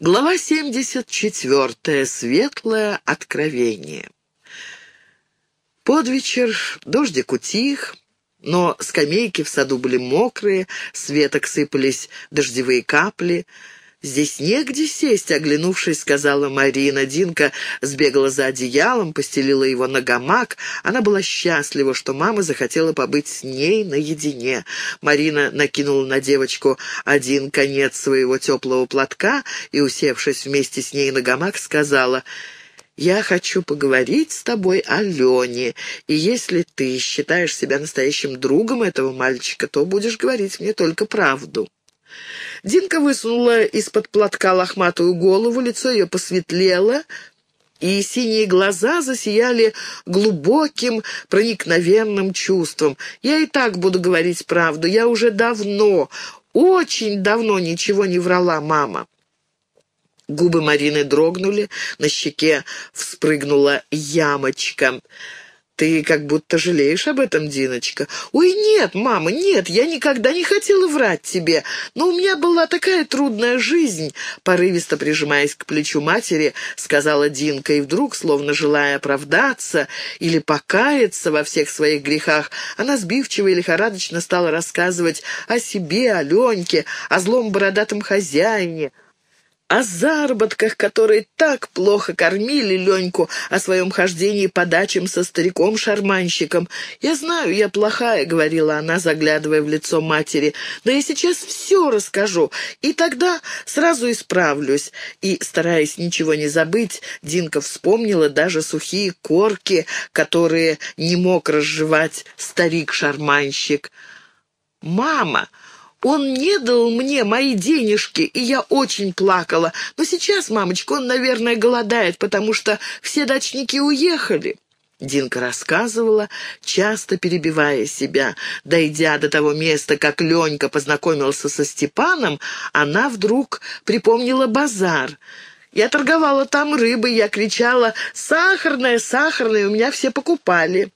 Глава 74. Светлое откровение. Под вечер дождик утих, но скамейки в саду были мокрые, с веток сыпались дождевые капли — «Здесь негде сесть», — оглянувшись, сказала Марина. Динка сбегала за одеялом, постелила его на гамак. Она была счастлива, что мама захотела побыть с ней наедине. Марина накинула на девочку один конец своего теплого платка и, усевшись вместе с ней на гамак, сказала... «Я хочу поговорить с тобой о Лене, и если ты считаешь себя настоящим другом этого мальчика, то будешь говорить мне только правду». Динка высунула из-под платка лохматую голову, лицо ее посветлело, и синие глаза засияли глубоким, проникновенным чувством. «Я и так буду говорить правду. Я уже давно, очень давно ничего не врала, мама». Губы Марины дрогнули, на щеке вспрыгнула ямочка — «Ты как будто жалеешь об этом, Диночка?» «Ой, нет, мама, нет, я никогда не хотела врать тебе, но у меня была такая трудная жизнь», порывисто прижимаясь к плечу матери, сказала Динка, и вдруг, словно желая оправдаться или покаяться во всех своих грехах, она сбивчиво и лихорадочно стала рассказывать о себе, о Леньке, о злом бородатом хозяине, о заработках, которые так плохо кормили Леньку, о своем хождении по дачам со стариком-шарманщиком. «Я знаю, я плохая», — говорила она, заглядывая в лицо матери, «но я сейчас все расскажу, и тогда сразу исправлюсь». И, стараясь ничего не забыть, Динка вспомнила даже сухие корки, которые не мог разжевать старик-шарманщик. «Мама!» Он не дал мне мои денежки, и я очень плакала. Но сейчас, мамочка, он, наверное, голодает, потому что все дачники уехали». Динка рассказывала, часто перебивая себя. Дойдя до того места, как Ленька познакомился со Степаном, она вдруг припомнила базар. «Я торговала там рыбой, я кричала «Сахарная, сахарная!» У меня все покупали».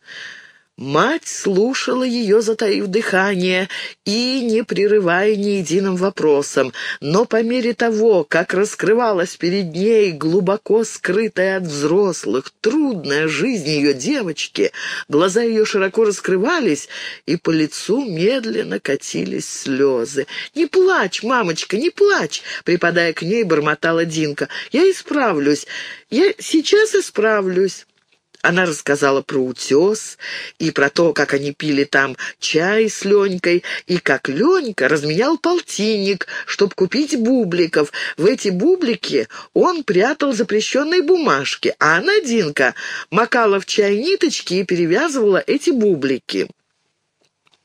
Мать слушала ее, затаив дыхание, и не прерывая ни единым вопросом, но по мере того, как раскрывалась перед ней глубоко скрытая от взрослых, трудная жизнь ее девочки, глаза ее широко раскрывались, и по лицу медленно катились слезы. «Не плачь, мамочка, не плачь!» — припадая к ней, бормотала Динка. «Я исправлюсь, я сейчас исправлюсь». Она рассказала про утес и про то, как они пили там чай с Ленькой, и как Ленька разменял полтинник, чтобы купить бубликов. В эти бублики он прятал запрещенные бумажки, а она, Динка, макала в чай ниточки и перевязывала эти бублики.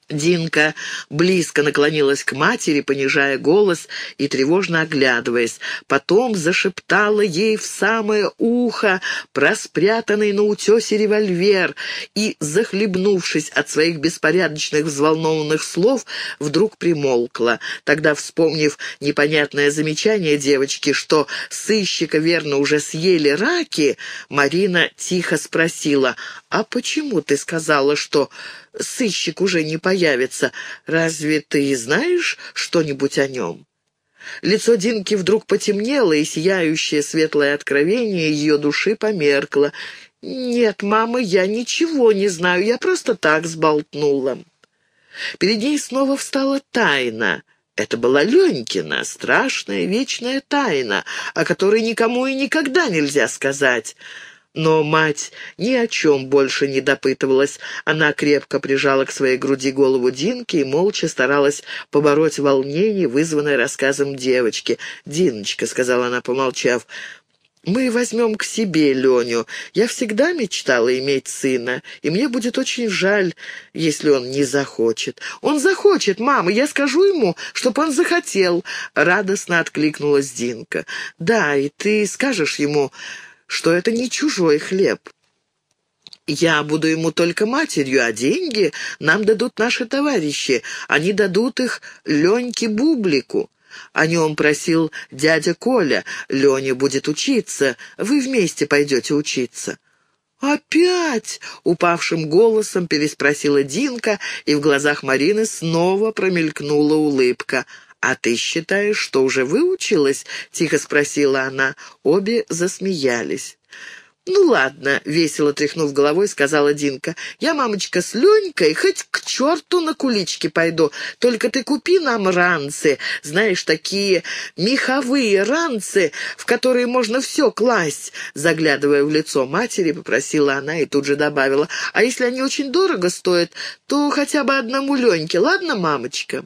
Динка близко наклонилась к матери, понижая голос и тревожно оглядываясь. Потом зашептала ей в самое ухо про спрятанный на утесе револьвер и, захлебнувшись от своих беспорядочных взволнованных слов, вдруг примолкла. Тогда, вспомнив непонятное замечание девочки, что сыщика верно уже съели раки, Марина тихо спросила, «А почему ты сказала, что сыщик уже не появится. Разве ты знаешь что-нибудь о нем?» Лицо Динки вдруг потемнело, и сияющее светлое откровение ее души померкло. «Нет, мама, я ничего не знаю, я просто так сболтнула». Перед ней снова встала тайна. Это была Ленькина, страшная вечная тайна, о которой никому и никогда нельзя сказать. Но мать ни о чем больше не допытывалась. Она крепко прижала к своей груди голову Динки и молча старалась побороть волнение, вызванное рассказом девочки. «Диночка», — сказала она, помолчав, — «мы возьмем к себе Леню. Я всегда мечтала иметь сына, и мне будет очень жаль, если он не захочет». «Он захочет, мама, я скажу ему, чтоб он захотел», — радостно откликнулась Динка. «Да, и ты скажешь ему...» что это не чужой хлеб. Я буду ему только матерью, а деньги нам дадут наши товарищи. Они дадут их Леньке Бублику. О нем просил дядя Коля. Леня будет учиться. Вы вместе пойдете учиться». «Опять?» — упавшим голосом переспросила Динка, и в глазах Марины снова промелькнула улыбка. «А ты считаешь, что уже выучилась?» — тихо спросила она. Обе засмеялись. «Ну ладно», — весело тряхнув головой, сказала Динка. «Я, мамочка, с Ленькой хоть к черту на кулички пойду. Только ты купи нам ранцы, знаешь, такие меховые ранцы, в которые можно все класть». Заглядывая в лицо матери, попросила она и тут же добавила. «А если они очень дорого стоят, то хотя бы одному Леньке, ладно, мамочка?»